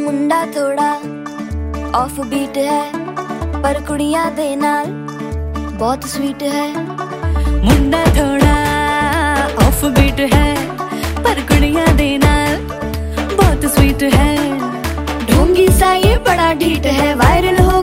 मुंडा थोड़ा of beat है पर कुड़िया दे नाल बहुत स्वीट है मुंडा थोड़ा ऑफ़ बीट है पर कुड़िया दे नाल बहुत स्वीट है ढोंगी साइए बड़ा ढीट है वायरल हो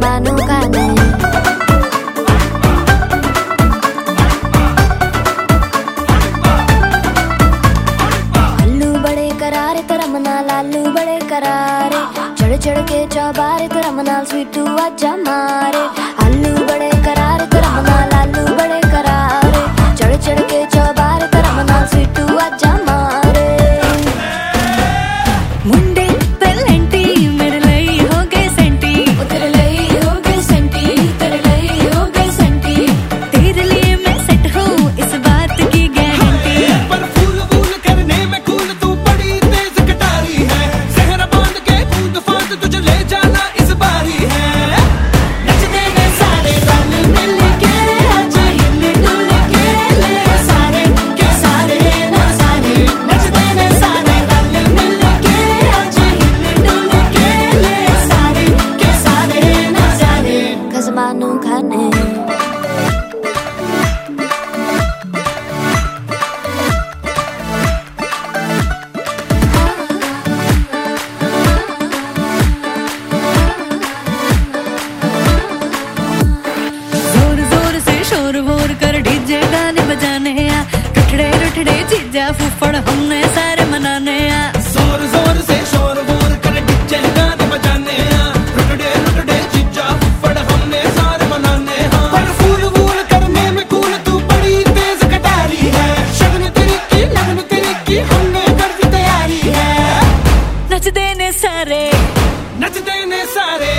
बानों का करारे तो रमना लालू बड़े करारे। चढ़ चढ़ के चौबारे तो रमना स्वीटू आजा मारे। जा फूफड़ हमने सारे मनाने आ ज़ोर ज़ोर से शोर बोर कर डिजे गाने बजाने आ रुकड़े रुकड़े चिज्जा फूफड़ हमने सारे मनाने आ पर फूल वूल करने में कूल तू बड़ी तेज कटारी है। शगन तेरी की लगन तेरी की हमने कर दी तैयारी है। नच देने सारे। नच देने सारे।